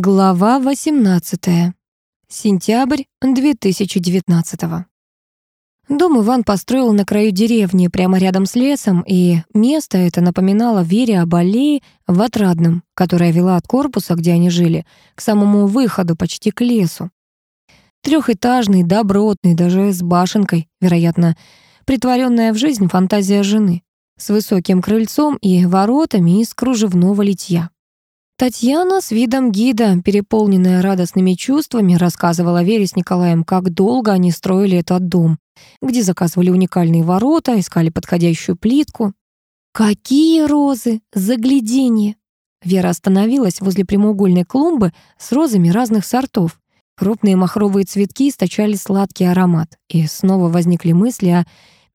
Глава 18. Сентябрь 2019. Дом Иван построил на краю деревни, прямо рядом с лесом, и место это напоминало Вере об аллее в Отрадном, которая вела от корпуса, где они жили, к самому выходу, почти к лесу. Трехэтажный, добротный, даже с башенкой, вероятно, притворенная в жизнь фантазия жены, с высоким крыльцом и воротами из кружевного литья. Татьяна с видом гида, переполненная радостными чувствами, рассказывала Вере с Николаем, как долго они строили этот дом, где заказывали уникальные ворота, искали подходящую плитку. «Какие розы! Загляденье!» Вера остановилась возле прямоугольной клумбы с розами разных сортов. Крупные махровые цветки источали сладкий аромат. И снова возникли мысли о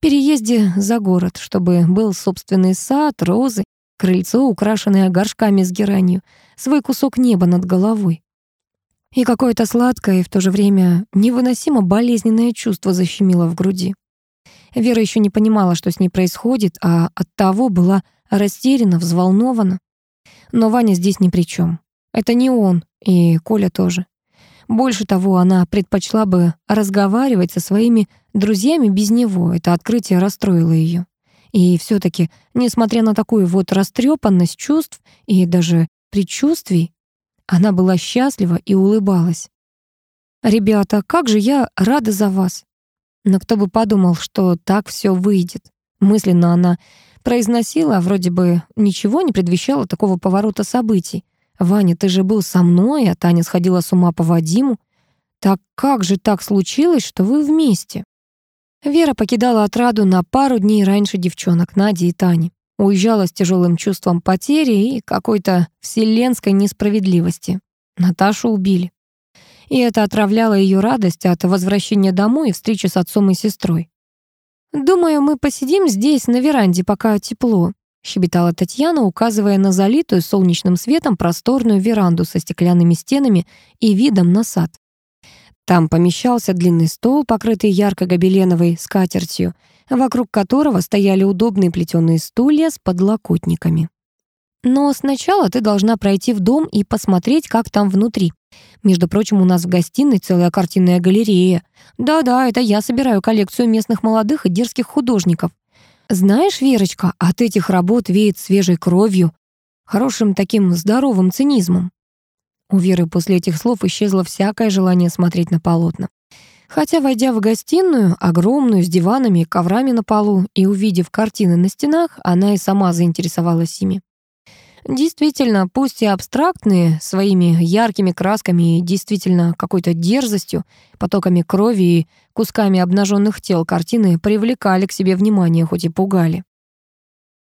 переезде за город, чтобы был собственный сад, розы крыльцо, украшенное горшками с геранью, свой кусок неба над головой. И какое-то сладкое и в то же время невыносимо болезненное чувство защемило в груди. Вера еще не понимала, что с ней происходит, а оттого была растеряна, взволнована. Но Ваня здесь ни при чем. Это не он, и Коля тоже. Больше того, она предпочла бы разговаривать со своими друзьями без него. Это открытие расстроило ее. И все-таки, несмотря на такую вот растрепанность чувств и даже предчувствий, она была счастлива и улыбалась. «Ребята, как же я рада за вас!» Но кто бы подумал, что так все выйдет. Мысленно она произносила, а вроде бы ничего не предвещало такого поворота событий. «Ваня, ты же был со мной, а Таня сходила с ума по Вадиму. Так как же так случилось, что вы вместе?» Вера покидала отраду на пару дней раньше девчонок Нади и Тани. Уезжала с тяжелым чувством потери и какой-то вселенской несправедливости. Наташу убили. И это отравляло ее радость от возвращения домой и встречи с отцом и сестрой. «Думаю, мы посидим здесь, на веранде, пока тепло», щебетала Татьяна, указывая на залитую солнечным светом просторную веранду со стеклянными стенами и видом на сад. Там помещался длинный стол, покрытый ярко-гобеленовой скатертью, вокруг которого стояли удобные плетеные стулья с подлокотниками. Но сначала ты должна пройти в дом и посмотреть, как там внутри. Между прочим, у нас в гостиной целая картинная галерея. Да-да, это я собираю коллекцию местных молодых и дерзких художников. Знаешь, Верочка, от этих работ веет свежей кровью, хорошим таким здоровым цинизмом. У Веры после этих слов исчезло всякое желание смотреть на полотна. Хотя, войдя в гостиную, огромную, с диванами и коврами на полу, и увидев картины на стенах, она и сама заинтересовалась ими. Действительно, пусть и абстрактные, своими яркими красками и действительно какой-то дерзостью, потоками крови и кусками обнаженных тел картины привлекали к себе внимание, хоть и пугали.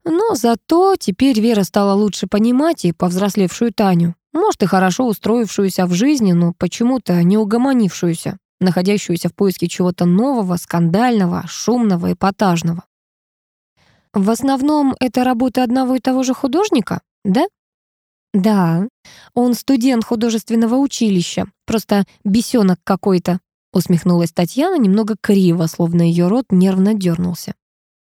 Но зато теперь Вера стала лучше понимать и повзрослевшую Таню, может, и хорошо устроившуюся в жизни, но почему-то не угомонившуюся, находящуюся в поиске чего-то нового, скандального, шумного, эпатажного. В основном это работа одного и того же художника, да? Да, он студент художественного училища, просто бесенок какой-то, усмехнулась Татьяна немного криво, словно ее рот нервно дернулся.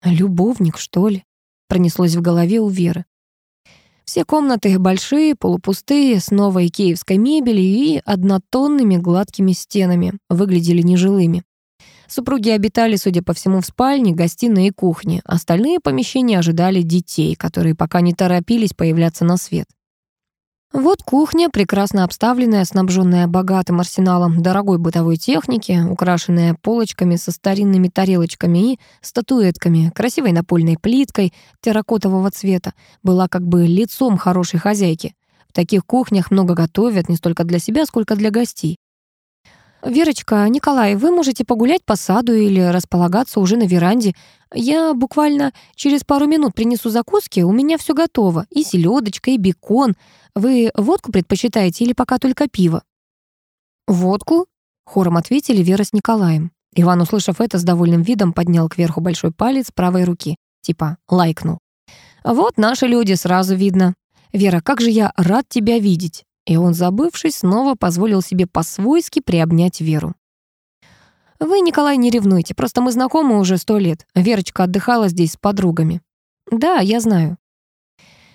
Любовник, что ли? Пронеслось в голове у Веры. Все комнаты большие, полупустые, с новой киевской мебелью и однотонными гладкими стенами, выглядели нежилыми. Супруги обитали, судя по всему, в спальне, гостиной и кухне. Остальные помещения ожидали детей, которые пока не торопились появляться на свет. Вот кухня, прекрасно обставленная, снабженная богатым арсеналом дорогой бытовой техники, украшенная полочками со старинными тарелочками и статуэтками, красивой напольной плиткой терракотового цвета, была как бы лицом хорошей хозяйки. В таких кухнях много готовят не столько для себя, сколько для гостей. «Верочка, Николай, вы можете погулять по саду или располагаться уже на веранде. Я буквально через пару минут принесу закуски, у меня все готово. И селедочка, и бекон. Вы водку предпочитаете или пока только пиво?» «Водку?» — хором ответили Вера с Николаем. Иван, услышав это, с довольным видом поднял кверху большой палец правой руки. Типа лайкнул. «Вот наши люди, сразу видно. Вера, как же я рад тебя видеть!» И он, забывшись, снова позволил себе по-свойски приобнять Веру. «Вы, Николай, не ревнуйте, просто мы знакомы уже сто лет. Верочка отдыхала здесь с подругами». «Да, я знаю».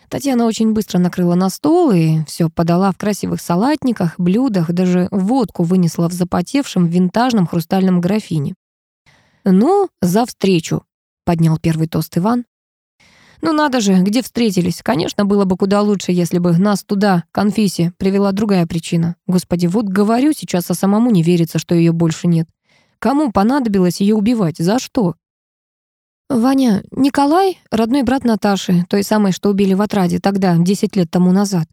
Татьяна очень быстро накрыла на стол и все подала в красивых салатниках, блюдах, даже водку вынесла в запотевшем винтажном хрустальном графине. «Ну, за встречу», — поднял первый тост Иван. «Ну надо же, где встретились? Конечно, было бы куда лучше, если бы нас туда, конфессе, привела другая причина. Господи, вот говорю, сейчас а самому не верится, что ее больше нет. Кому понадобилось ее убивать? За что? Ваня, Николай — родной брат Наташи, той самой, что убили в отраде тогда, десять лет тому назад.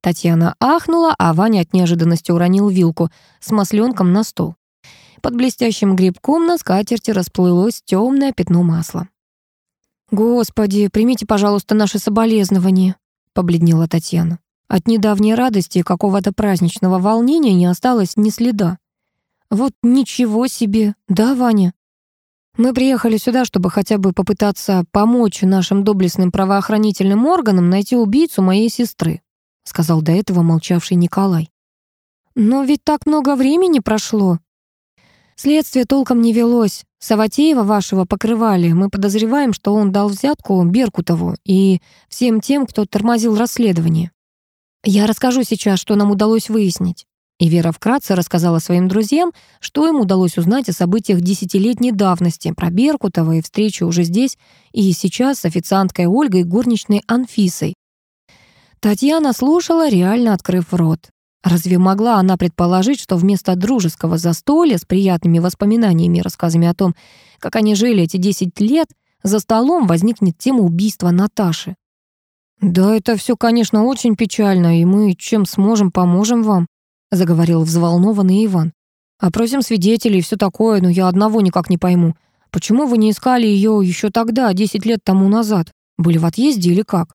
Татьяна ахнула, а Ваня от неожиданности уронил вилку с масленком на стол. Под блестящим грибком на скатерти расплылось темное пятно масла. «Господи, примите, пожалуйста, наши соболезнования», — побледнела Татьяна. От недавней радости и какого-то праздничного волнения не осталось ни следа. Вот ничего себе, да, Ваня? Мы приехали сюда, чтобы хотя бы попытаться помочь нашим доблестным правоохранительным органам найти убийцу моей сестры», — сказал до этого молчавший Николай. «Но ведь так много времени прошло». «Следствие толком не велось. Саватеева вашего покрывали. Мы подозреваем, что он дал взятку Беркутову и всем тем, кто тормозил расследование. Я расскажу сейчас, что нам удалось выяснить». И Вера вкратце рассказала своим друзьям, что им удалось узнать о событиях десятилетней давности, про Беркутова и встречу уже здесь и сейчас с официанткой Ольгой и горничной Анфисой. Татьяна слушала, реально открыв рот. Разве могла она предположить, что вместо дружеского застолья с приятными воспоминаниями и рассказами о том, как они жили эти 10 лет, за столом возникнет тема убийства Наташи? «Да это все, конечно, очень печально, и мы чем сможем, поможем вам», Заговорил взволнованный Иван. «О просим свидетелей и все такое, но я одного никак не пойму. Почему вы не искали ее еще тогда, десять лет тому назад? Были в отъезде или как?»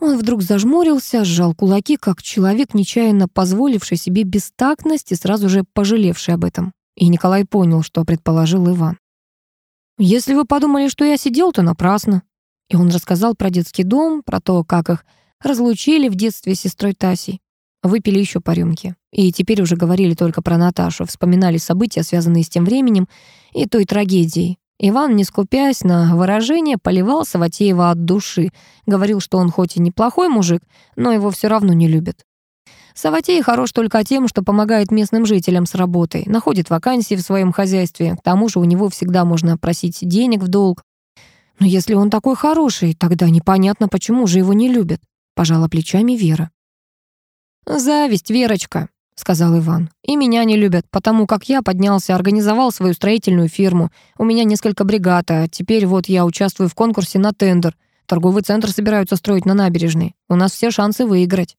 Он вдруг зажмурился, сжал кулаки, как человек, нечаянно позволивший себе бестактность и сразу же пожалевший об этом. И Николай понял, что предположил Иван. «Если вы подумали, что я сидел, то напрасно». И он рассказал про детский дом, про то, как их разлучили в детстве с сестрой Тасей. Выпили еще по рюмке. И теперь уже говорили только про Наташу, вспоминали события, связанные с тем временем и той трагедией. Иван, не скупясь на выражение, поливал Саватеева от души. Говорил, что он хоть и неплохой мужик, но его все равно не любят. Саватей хорош только тем, что помогает местным жителям с работой, находит вакансии в своем хозяйстве, к тому же у него всегда можно просить денег в долг. «Но если он такой хороший, тогда непонятно, почему же его не любят», — пожала плечами Вера. «Зависть, Верочка», — сказал Иван. «И меня не любят, потому как я поднялся, организовал свою строительную фирму. У меня несколько бригад, а теперь вот я участвую в конкурсе на тендер. Торговый центр собираются строить на набережной. У нас все шансы выиграть».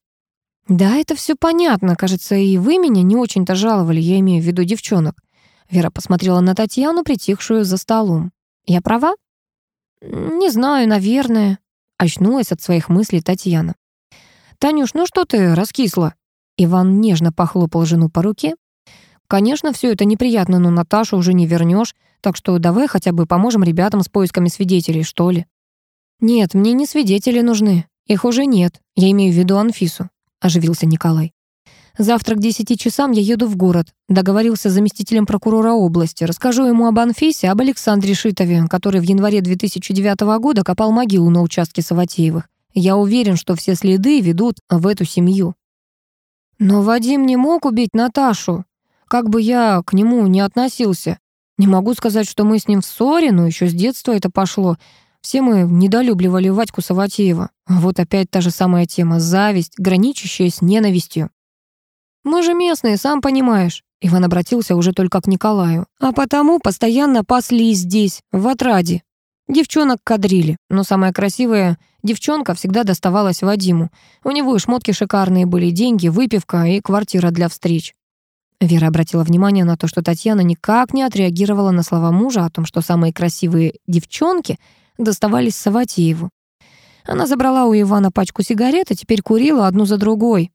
«Да, это все понятно. Кажется, и вы меня не очень-то жаловали, я имею в виду девчонок». Вера посмотрела на Татьяну, притихшую за столом. «Я права?» «Не знаю, наверное», — очнулась от своих мыслей Татьяна. «Танюш, ну что ты раскисла?» Иван нежно похлопал жену по руке. «Конечно, все это неприятно, но Наташу уже не вернешь, так что давай хотя бы поможем ребятам с поисками свидетелей, что ли». «Нет, мне не свидетели нужны. Их уже нет. Я имею в виду Анфису», — оживился Николай. «Завтра к десяти часам я еду в город. Договорился с заместителем прокурора области. Расскажу ему об Анфисе, об Александре Шитове, который в январе 2009 года копал могилу на участке Саватеевых. Я уверен, что все следы ведут в эту семью. Но Вадим не мог убить Наташу. Как бы я к нему ни относился. Не могу сказать, что мы с ним в ссоре, но еще с детства это пошло. Все мы недолюбливали Вадьку Саватеева. Вот опять та же самая тема — зависть, граничащая с ненавистью. «Мы же местные, сам понимаешь». Иван обратился уже только к Николаю. «А потому постоянно пасли здесь, в отраде. Девчонок кадрили, но самая красивая девчонка всегда доставалась Вадиму. У него и шмотки шикарные были, деньги, выпивка и квартира для встреч. Вера обратила внимание на то, что Татьяна никак не отреагировала на слова мужа о том, что самые красивые девчонки доставались Саватееву. Она забрала у Ивана пачку сигарет и теперь курила одну за другой.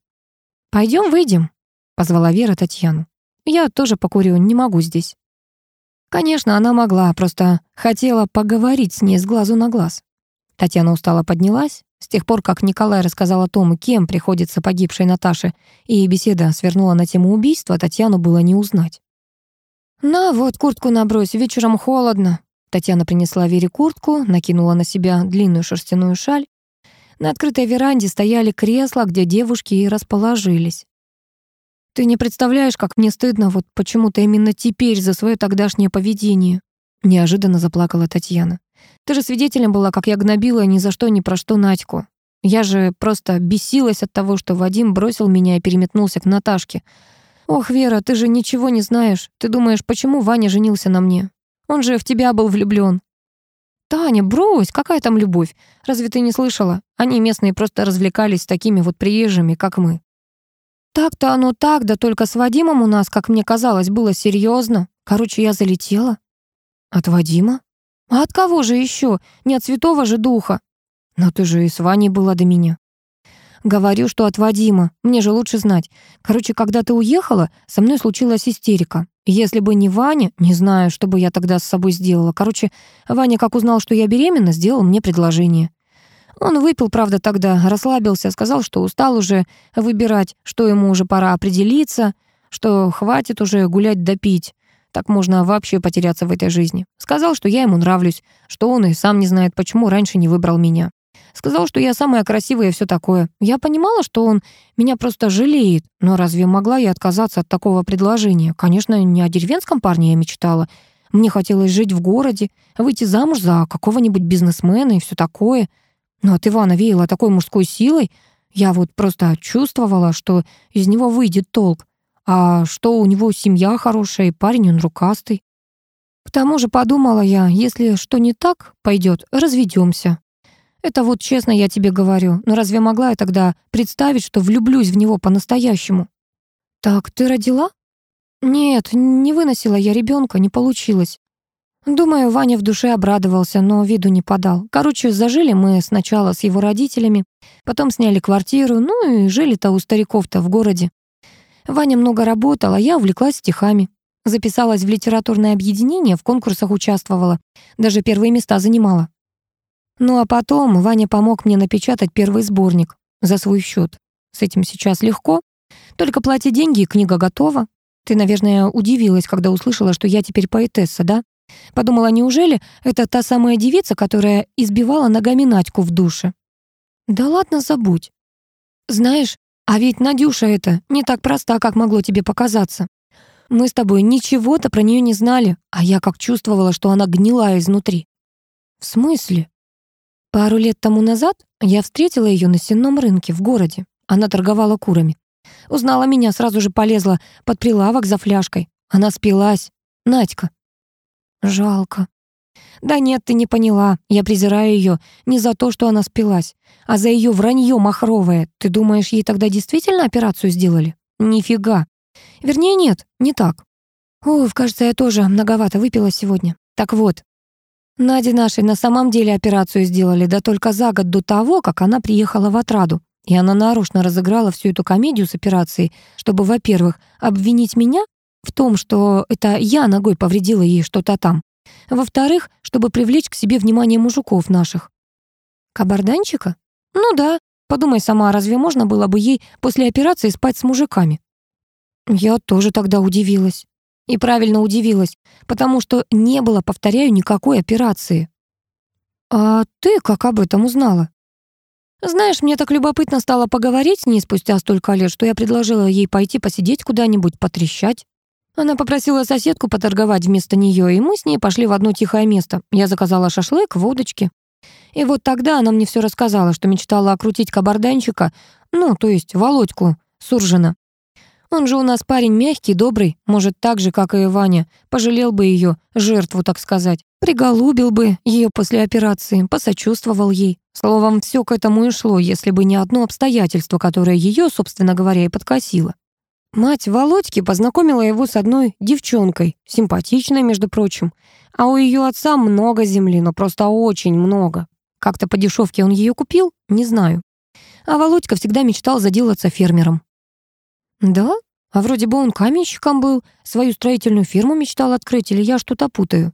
«Пойдем выйдем», — позвала Вера Татьяну. «Я тоже покурю, не могу здесь». Конечно, она могла, просто хотела поговорить с ней с глазу на глаз. Татьяна устало поднялась. С тех пор, как Николай рассказал о том, кем приходится погибшей Наташе, и беседа свернула на тему убийства, Татьяну было не узнать. «На, вот, куртку набрось, вечером холодно». Татьяна принесла Вере куртку, накинула на себя длинную шерстяную шаль. На открытой веранде стояли кресла, где девушки и расположились. Ты не представляешь, как мне стыдно вот почему-то именно теперь за свое тогдашнее поведение». Неожиданно заплакала Татьяна. «Ты же свидетелем была, как я гнобила ни за что, ни про что Надьку. Я же просто бесилась от того, что Вадим бросил меня и переметнулся к Наташке. Ох, Вера, ты же ничего не знаешь. Ты думаешь, почему Ваня женился на мне? Он же в тебя был влюблен. «Таня, брось, какая там любовь? Разве ты не слышала? Они местные просто развлекались с такими вот приезжими, как мы. Так то оно так, да только с Вадимом у нас, как мне казалось, было серьезно. Короче, я залетела. От Вадима? А от кого же еще? Не от святого же духа. Но ты же и с Ваней была до меня. Говорю, что от Вадима. Мне же лучше знать. Короче, когда ты уехала, со мной случилась истерика. Если бы не Ваня, не знаю, что бы я тогда с собой сделала. Короче, Ваня, как узнал, что я беременна, сделал мне предложение. Он выпил, правда, тогда, расслабился, сказал, что устал уже выбирать, что ему уже пора определиться, что хватит уже гулять да пить. Так можно вообще потеряться в этой жизни. Сказал, что я ему нравлюсь, что он и сам не знает, почему раньше не выбрал меня. Сказал, что я самая красивая и все такое. Я понимала, что он меня просто жалеет, но разве могла я отказаться от такого предложения? Конечно, не о деревенском парне я мечтала. Мне хотелось жить в городе, выйти замуж за какого-нибудь бизнесмена и все такое — но «Ну, от Ивана веяло такой мужской силой. Я вот просто чувствовала, что из него выйдет толк. А что у него семья хорошая, и парень он рукастый. К тому же подумала я, если что не так пойдет, разведемся. Это вот честно я тебе говорю, но разве могла я тогда представить, что влюблюсь в него по-настоящему? Так ты родила? Нет, не выносила я ребенка, не получилось. Думаю, Ваня в душе обрадовался, но виду не подал. Короче, зажили мы сначала с его родителями, потом сняли квартиру, ну и жили-то у стариков-то в городе. Ваня много работал, а я увлеклась стихами. Записалась в литературное объединение, в конкурсах участвовала. Даже первые места занимала. Ну а потом Ваня помог мне напечатать первый сборник за свой счет. С этим сейчас легко. Только плати деньги, и книга готова. Ты, наверное, удивилась, когда услышала, что я теперь поэтесса, да? Подумала, неужели это та самая девица, которая избивала ногами Надьку в душе? Да ладно, забудь. Знаешь, а ведь Надюша это не так проста, как могло тебе показаться. Мы с тобой ничего-то про нее не знали, а я как чувствовала, что она гнила изнутри. В смысле? Пару лет тому назад я встретила ее на сенном рынке в городе. Она торговала курами. Узнала меня, сразу же полезла под прилавок за фляжкой. Она спилась. Надька. Жалко. Да нет, ты не поняла. Я презираю ее не за то, что она спилась, а за ее вранье махровое. Ты думаешь, ей тогда действительно операцию сделали? Нифига. Вернее, нет, не так. Уф, кажется, я тоже многовато выпила сегодня. Так вот, Наде нашей на самом деле операцию сделали, да только за год до того, как она приехала в отраду. И она нарочно разыграла всю эту комедию с операцией, чтобы, во-первых, обвинить меня в том, что это я ногой повредила ей что-то там. Во-вторых, чтобы привлечь к себе внимание мужиков наших. Кабарданчика? Ну да. Подумай сама, разве можно было бы ей после операции спать с мужиками? Я тоже тогда удивилась. И правильно удивилась, потому что не было, повторяю, никакой операции. А ты как об этом узнала? Знаешь, мне так любопытно стало поговорить с ней спустя столько лет, что я предложила ей пойти посидеть куда-нибудь, потрещать. Она попросила соседку поторговать вместо нее, и мы с ней пошли в одно тихое место. Я заказала шашлык, водочки. И вот тогда она мне все рассказала, что мечтала окрутить кабарданчика, ну, то есть Володьку Суржина. Он же у нас парень мягкий, добрый, может, так же, как и Ваня, пожалел бы ее, жертву, так сказать. Приголубил бы ее после операции, посочувствовал ей. Словом, все к этому и шло, если бы не одно обстоятельство, которое ее, собственно говоря, и подкосило. Мать Володьки познакомила его с одной девчонкой, симпатичной, между прочим. А у ее отца много земли, но просто очень много. Как-то по дешевке он ее купил, не знаю. А Володька всегда мечтал заделаться фермером. Да? А вроде бы он каменщиком был, свою строительную фирму мечтал открыть, или я что-то путаю.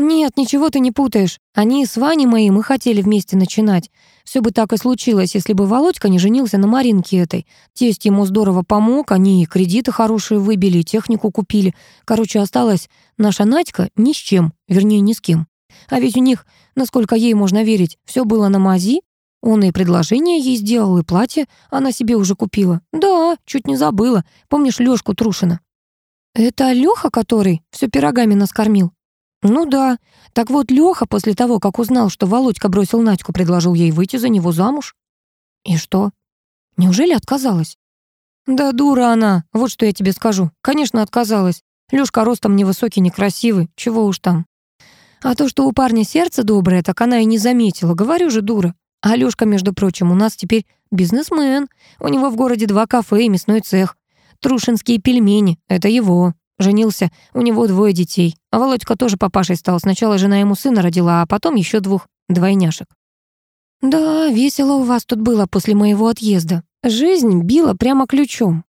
«Нет, ничего ты не путаешь. Они с Ваней моим и хотели вместе начинать. Все бы так и случилось, если бы Володька не женился на Маринке этой. Тесть ему здорово помог, они и кредиты хорошие выбили, технику купили. Короче, осталась наша Надька ни с чем, вернее, ни с кем. А ведь у них, насколько ей можно верить, все было на мази. Он и предложение ей сделал, и платье она себе уже купила. Да, чуть не забыла. Помнишь Лёшку Трушина?» «Это Лёха, который все пирогами нас кормил?» Ну да. Так вот, Лёха после того, как узнал, что Володька бросил Надьку, предложил ей выйти за него замуж. И что? Неужели отказалась? Да дура она, вот что я тебе скажу. Конечно, отказалась. Лёшка ростом невысокий, некрасивый, чего уж там. А то, что у парня сердце доброе, так она и не заметила. Говорю же, дура. А Лёшка, между прочим, у нас теперь бизнесмен. У него в городе два кафе Женился, у него двое детей. А Володька тоже папашей стал. Сначала жена ему сына родила, а потом еще двух двойняшек. «Да, весело у вас тут было после моего отъезда. Жизнь била прямо ключом».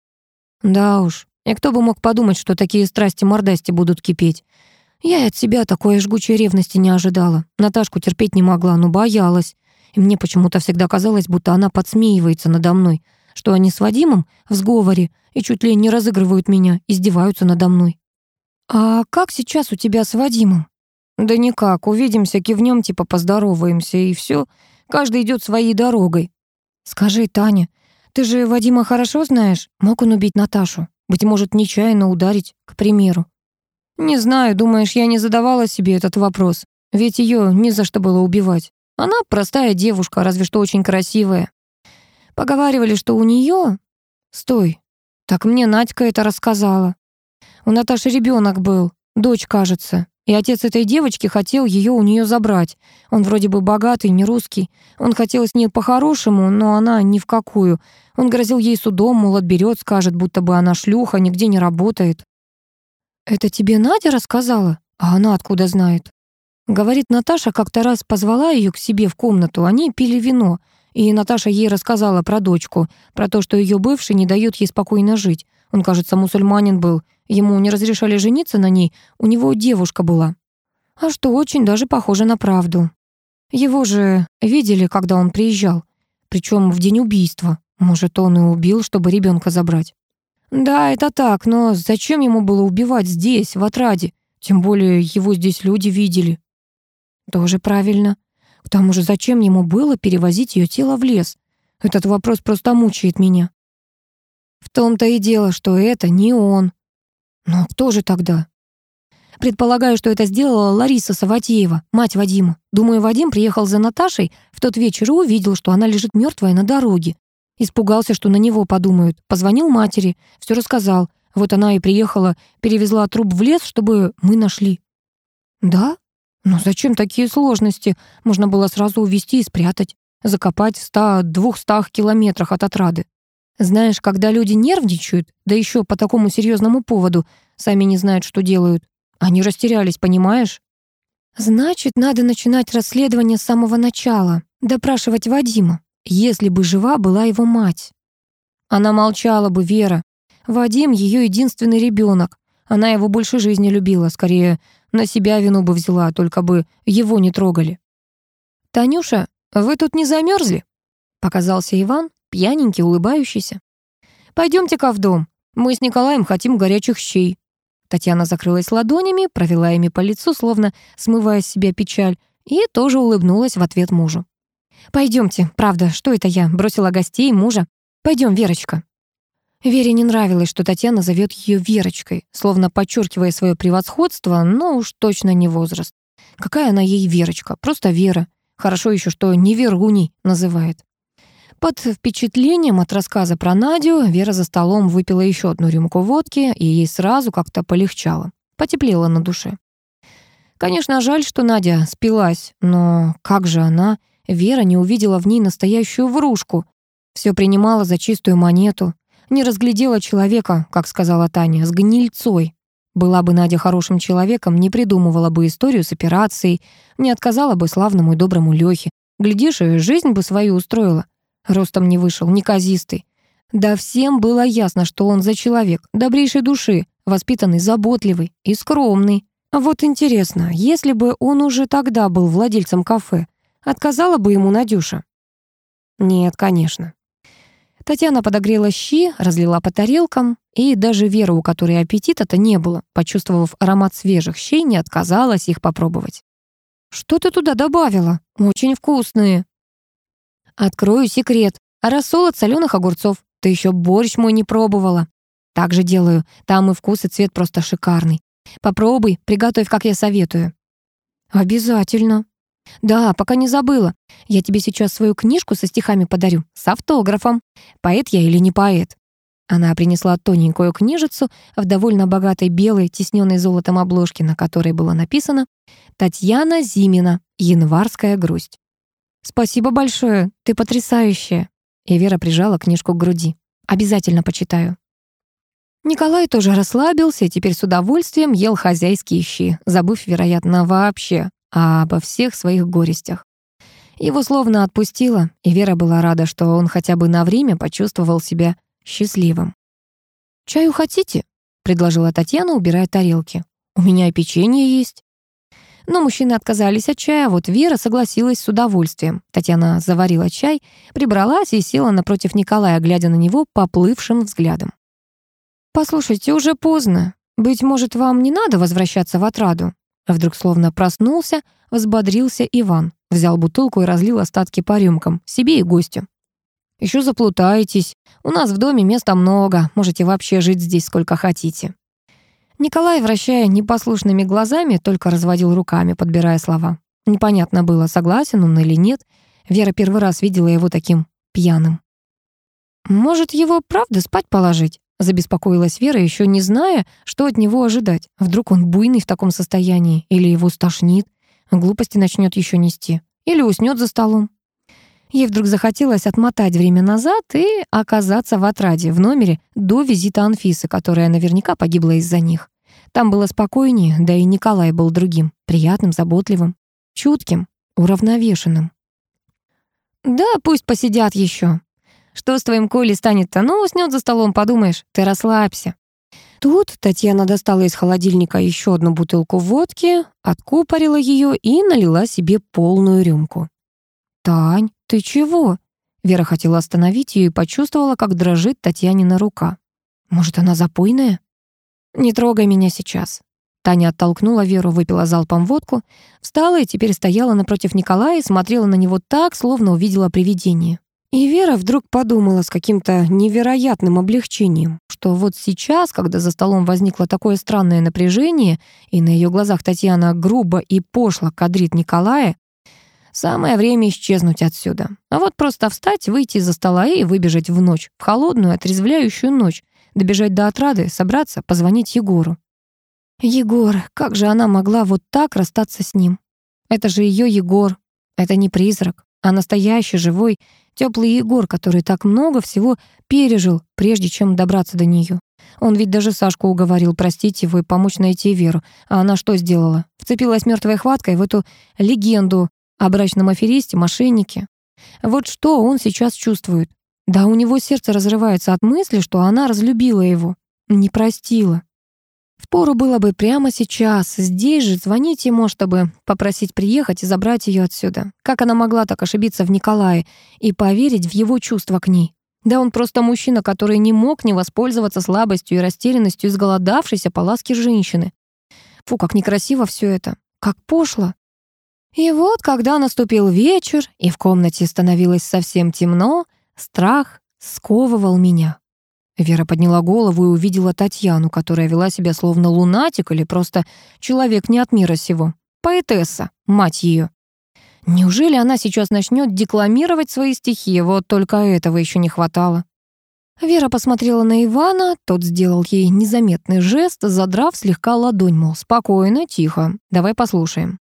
«Да уж, и кто бы мог подумать, что такие страсти-мордасти будут кипеть. Я и от себя такой жгучей ревности не ожидала. Наташку терпеть не могла, но боялась. И мне почему-то всегда казалось, будто она подсмеивается надо мной что они с Вадимом в сговоре и чуть ли не разыгрывают меня, издеваются надо мной. «А как сейчас у тебя с Вадимом?» «Да никак, увидимся, кивнем, типа поздороваемся, и все. Каждый идет своей дорогой». «Скажи, Таня, ты же Вадима хорошо знаешь? Мог он убить Наташу? Быть может, нечаянно ударить, к примеру?» «Не знаю, думаешь, я не задавала себе этот вопрос. Ведь ее не за что было убивать. Она простая девушка, разве что очень красивая. Поговаривали, что у нее... Стой. Так мне Надька это рассказала. У Наташи ребенок был, дочь, кажется. И отец этой девочки хотел ее у нее забрать. Он вроде бы богатый, не русский. Он хотел с ней по-хорошему, но она ни в какую. Он грозил ей судом, мол, отберет, скажет, будто бы она шлюха, нигде не работает. «Это тебе Надя рассказала? А она откуда знает?» Говорит, Наташа как-то раз позвала ее к себе в комнату. Они пили вино. И Наташа ей рассказала про дочку, про то, что ее бывший не дает ей спокойно жить. Он, кажется, мусульманин был. Ему не разрешали жениться на ней, у него девушка была. А что очень даже похоже на правду. Его же видели, когда он приезжал. Причем в день убийства. Может, он и убил, чтобы ребенка забрать. Да, это так, но зачем ему было убивать здесь, в отраде? Тем более его здесь люди видели. Тоже правильно. Потому же, зачем ему было перевозить ее тело в лес? Этот вопрос просто мучает меня. В том-то и дело, что это не он. Но кто же тогда? Предполагаю, что это сделала Лариса Саватеева, мать Вадима. Думаю, Вадим приехал за Наташей в тот вечер и увидел, что она лежит мертвая на дороге. Испугался, что на него подумают. Позвонил матери, все рассказал. Вот она и приехала, перевезла труп в лес, чтобы мы нашли. Да? Но зачем такие сложности? Можно было сразу увести и спрятать. Закопать в ста, двухстах километрах от отрады. Знаешь, когда люди нервничают, да еще по такому серьезному поводу, сами не знают, что делают. Они растерялись, понимаешь? Значит, надо начинать расследование с самого начала, допрашивать Вадима, если бы жива была его мать. Она молчала бы, Вера. Вадим — ее единственный ребенок. Она его больше жизни любила, скорее на себя вину бы взяла, только бы его не трогали. «Танюша, вы тут не замерзли?» Показался Иван, пьяненький, улыбающийся. «Пойдемте-ка в дом. Мы с Николаем хотим горячих щей». Татьяна закрылась ладонями, провела ими по лицу, словно смывая с себя печаль, и тоже улыбнулась в ответ мужу. «Пойдемте, правда, что это я, бросила гостей, мужа? Пойдем, Верочка». Вере не нравилось, что Татьяна зовет ее Верочкой, словно подчеркивая свое превосходство, но уж точно не возраст. Какая она ей Верочка, просто Вера. Хорошо еще, что не Веруней называет. Под впечатлением от рассказа про Надю Вера за столом выпила еще одну рюмку водки, и ей сразу как-то полегчало, потеплело на душе. Конечно, жаль, что Надя спилась, но как же она, Вера не увидела в ней настоящую врушку. Все принимала за чистую монету, не разглядела человека, как сказала Таня, с гнильцой. Была бы Надя хорошим человеком, не придумывала бы историю с операцией, не отказала бы славному и доброму Лёхе. Глядишь, и жизнь бы свою устроила. Ростом не вышел, неказистый. Да всем было ясно, что он за человек, добрейшей души, воспитанный, заботливый и скромный. Вот интересно, если бы он уже тогда был владельцем кафе, отказала бы ему Надюша? Нет, конечно. Татьяна подогрела щи, разлила по тарелкам, и даже Вера, у которой аппетита-то не было, почувствовав аромат свежих щей, не отказалась их попробовать. «Что ты туда добавила? Очень вкусные!» «Открою секрет. Рассол от соленых огурцов. Ты еще борщ мой не пробовала. Так же делаю. Там и вкус, и цвет просто шикарный. Попробуй, приготовь, как я советую». «Обязательно», «Да, пока не забыла. Я тебе сейчас свою книжку со стихами подарю, с автографом. Поэт я или не поэт?» Она принесла тоненькую книжицу в довольно богатой белой, тисненной золотом обложке, на которой было написано «Татьяна Зимина. Январская грусть». «Спасибо большое, ты потрясающая!» И Вера прижала книжку к груди. «Обязательно почитаю». Николай тоже расслабился и теперь с удовольствием ел хозяйские щи, забыв, вероятно, вообще а обо всех своих горестях. Его словно отпустило, и Вера была рада, что он хотя бы на время почувствовал себя счастливым. «Чаю хотите?» — предложила Татьяна, убирая тарелки. «У меня и печенье есть». Но мужчины отказались от чая, а вот Вера согласилась с удовольствием. Татьяна заварила чай, прибралась и села напротив Николая, глядя на него поплывшим взглядом. «Послушайте, уже поздно. Быть может, вам не надо возвращаться в отраду?» А вдруг словно проснулся, взбодрился Иван. Взял бутылку и разлил остатки по рюмкам, себе и гостю. «Еще заплутаетесь. У нас в доме места много. Можете вообще жить здесь сколько хотите». Николай, вращая непослушными глазами, только разводил руками, подбирая слова. Непонятно было, согласен он или нет. Вера первый раз видела его таким пьяным. «Может, его правда спать положить?» Забеспокоилась Вера, еще не зная, что от него ожидать. Вдруг он буйный в таком состоянии, или его стошнит, глупости начнет еще нести, или уснет за столом. Ей вдруг захотелось отмотать время назад и оказаться в отраде, в номере, до визита Анфисы, которая наверняка погибла из-за них. Там было спокойнее, да и Николай был другим, приятным, заботливым, чутким, уравновешенным. «Да, пусть посидят еще», что с твоим Колей станет-то? Ну, уснет за столом, подумаешь. Ты расслабься». Тут Татьяна достала из холодильника еще одну бутылку водки, откупорила ее и налила себе полную рюмку. «Тань, ты чего?» Вера хотела остановить ее и почувствовала, как дрожит Татьянина рука. «Может, она запойная?» «Не трогай меня сейчас». Таня оттолкнула Веру, выпила залпом водку, встала и теперь стояла напротив Николая и смотрела на него так, словно увидела привидение. И Вера вдруг подумала с каким-то невероятным облегчением, что вот сейчас, когда за столом возникло такое странное напряжение, и на ее глазах Татьяна грубо и пошло кадрит Николая, самое время исчезнуть отсюда. А вот просто встать, выйти за стола и выбежать в ночь, в холодную, отрезвляющую ночь, добежать до отрады, собраться, позвонить Егору. Егор, как же она могла вот так расстаться с ним? Это же ее Егор, это не призрак. а настоящий, живой, теплый Егор, который так много всего пережил, прежде чем добраться до нее. Он ведь даже Сашку уговорил простить его и помочь найти Веру. А она что сделала? Вцепилась мертвой хваткой в эту легенду о брачном аферисте, мошеннике. Вот что он сейчас чувствует. Да у него сердце разрывается от мысли, что она разлюбила его, не простила. Впору было бы прямо сейчас, здесь же, звонить ему, чтобы попросить приехать и забрать ее отсюда. Как она могла так ошибиться в Николае и поверить в его чувства к ней? Да он просто мужчина, который не мог не воспользоваться слабостью и растерянностью изголодавшейся по ласке женщины. Фу, как некрасиво все это, как пошло. И вот, когда наступил вечер, и в комнате становилось совсем темно, страх сковывал меня. Вера подняла голову и увидела Татьяну, которая вела себя словно лунатик или просто человек не от мира сего. Поэтесса, мать ее. Неужели она сейчас начнет декламировать свои стихи? Вот только этого еще не хватало. Вера посмотрела на Ивана, тот сделал ей незаметный жест, задрав слегка ладонь, мол, спокойно, тихо, давай послушаем.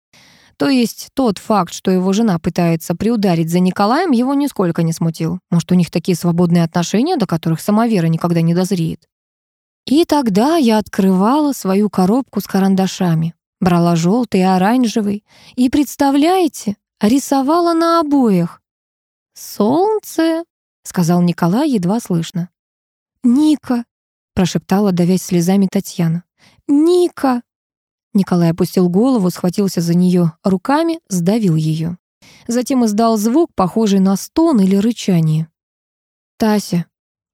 То есть тот факт, что его жена пытается приударить за Николаем, его нисколько не смутил. Может, у них такие свободные отношения, до которых сама Вера никогда не дозреет. И тогда я открывала свою коробку с карандашами, брала желтый и оранжевый, и, представляете, рисовала на обоях. «Солнце», — сказал Николай едва слышно. «Ника», — прошептала, давясь слезами Татьяна. «Ника!» Николай опустил голову, схватился за нее руками, сдавил ее. Затем издал звук, похожий на стон или рычание. «Тася!»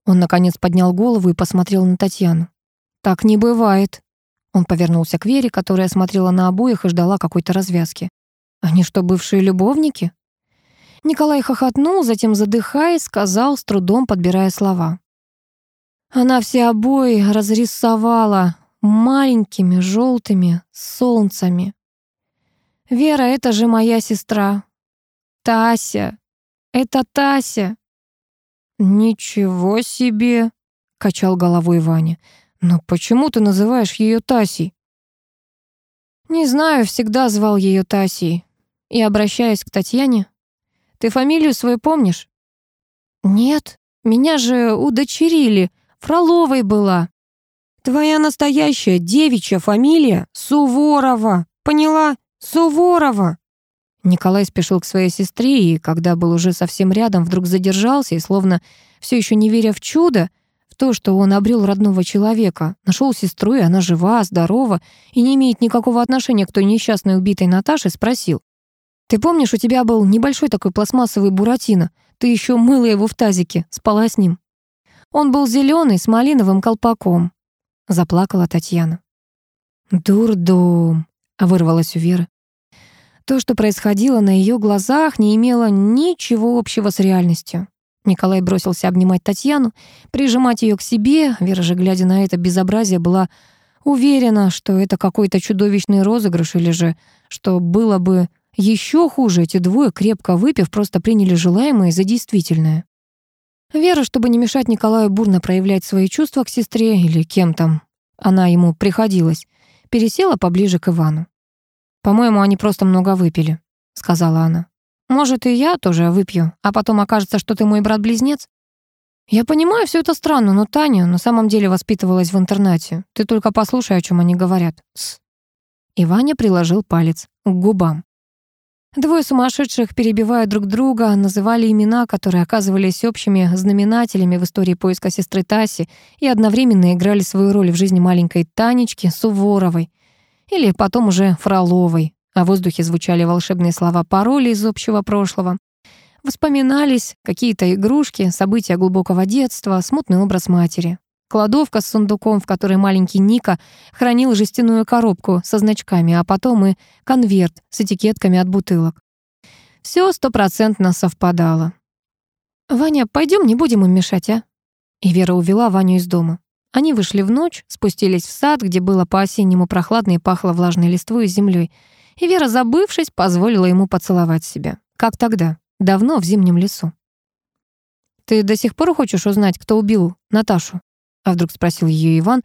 Он, наконец, поднял голову и посмотрел на Татьяну. «Так не бывает!» Он повернулся к Вере, которая смотрела на обоих и ждала какой-то развязки. «Они что, бывшие любовники?» Николай хохотнул, затем, задыхаясь, сказал, с трудом подбирая слова. «Она все обои разрисовала, маленькими желтыми солнцами. «Вера, это же моя сестра!» «Тася! Это Тася!» «Ничего себе!» — качал головой Ваня. «Но почему ты называешь ее Тасей?» «Не знаю, всегда звал ее Тасей. И обращаясь к Татьяне, ты фамилию свою помнишь?» «Нет, меня же удочерили, Фроловой была». Твоя настоящая девичья фамилия Суворова. Поняла? Суворова!» Николай спешил к своей сестре, и когда был уже совсем рядом, вдруг задержался и, словно все еще не веря в чудо, в то, что он обрел родного человека, нашел сестру, и она жива, здорова, и не имеет никакого отношения к той несчастной убитой Наташе, спросил. «Ты помнишь, у тебя был небольшой такой пластмассовый буратино? Ты еще мыла его в тазике, спала с ним». Он был зеленый с малиновым колпаком заплакала Татьяна. «Дурдом!» — вырвалась у Веры. То, что происходило на ее глазах, не имело ничего общего с реальностью. Николай бросился обнимать Татьяну, прижимать ее к себе. Вера же, глядя на это безобразие, была уверена, что это какой-то чудовищный розыгрыш или же, что было бы еще хуже, эти двое, крепко выпив, просто приняли желаемое за действительное. Вера, чтобы не мешать Николаю бурно проявлять свои чувства к сестре или кем там она ему приходилась, пересела поближе к Ивану. «По-моему, они просто много выпили», — сказала она. «Может, и я тоже выпью, а потом окажется, что ты мой брат-близнец?» «Я понимаю, все это странно, но Таня на самом деле воспитывалась в интернате. Ты только послушай, о чем они говорят». С. И приложил палец к губам. Двое сумасшедших, перебивая друг друга, называли имена, которые оказывались общими знаменателями в истории поиска сестры Таси и одновременно играли свою роль в жизни маленькой Танечки Кладовка с сундуком, в которой маленький Ника хранил жестяную коробку со значками, а потом и конверт с этикетками от бутылок. Все стопроцентно совпадало. «Ваня, пойдем, не будем им мешать, а?» И Вера увела Ваню из дома. Они вышли в ночь, спустились в сад, где было по-осеннему прохладно и пахло влажной листвой и землей. И Вера, забывшись, позволила ему поцеловать себя. Как тогда, давно в зимнем лесу. «Ты до сих пор хочешь узнать, кто убил Наташу?» А вдруг спросил ее Иван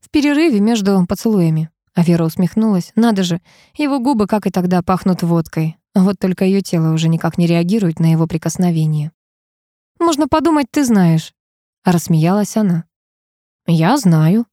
в перерыве между поцелуями. А Вера усмехнулась. Надо же, его губы, как и тогда, пахнут водкой. Вот только ее тело уже никак не реагирует на его прикосновение. «Можно подумать, ты знаешь», — рассмеялась она. «Я знаю»,